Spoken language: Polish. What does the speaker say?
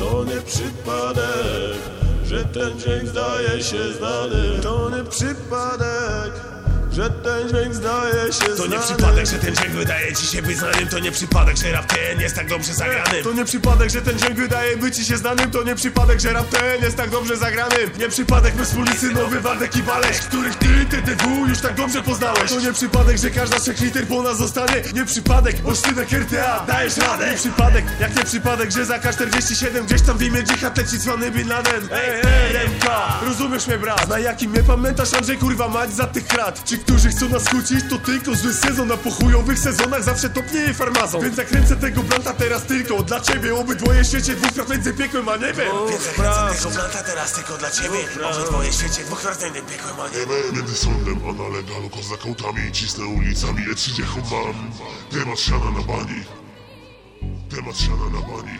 To nie przypadek, że ten dźwięk zdaje się znany. To nie przypadek, że ten dźwięk zdaje się To znany. nie przypadek, że ten dźwięk wydaje ci się być znanym To nie przypadek, że rap ten jest tak dobrze zagrany To nie przypadek, że ten dźwięk wydaje być ci się znanym To nie przypadek, że rap ten jest tak dobrze zagranym. Nie przypadek, my wspólnicy nowy Waldek i Baleś Których ty, TTW już tak dobrze poznałeś. To nie przypadek, że każda z trzech liter po nas zostanie. Nie przypadek, bo sztynek RTA dajesz radę. Nie przypadek, jak nie przypadek, że za K47 Gdzieś tam w imię dżihad leci cwany Bin Laden. Ej, RMK, rozumiesz mnie brat? Na jakim mnie pamiętasz Andrzej kurwa mać za tych krat Ci, którzy chcą nas kłócić to tylko zły sezon. Na pochujowych sezonach zawsze topnieje farmazon Więc zakręcę tego blanta teraz tylko dla ciebie Obydwoje świecie dwóch między piekłem a niebem. Więc zakręcę tego blanta teraz tylko dla ciebie Obydwoje świecie dwóch rdzennym piekłem, a nie Nie między sądem a na legalu Kozak autami cisnę ulicami Lecz idzie mam Temat siana na bani. Temat siana na bani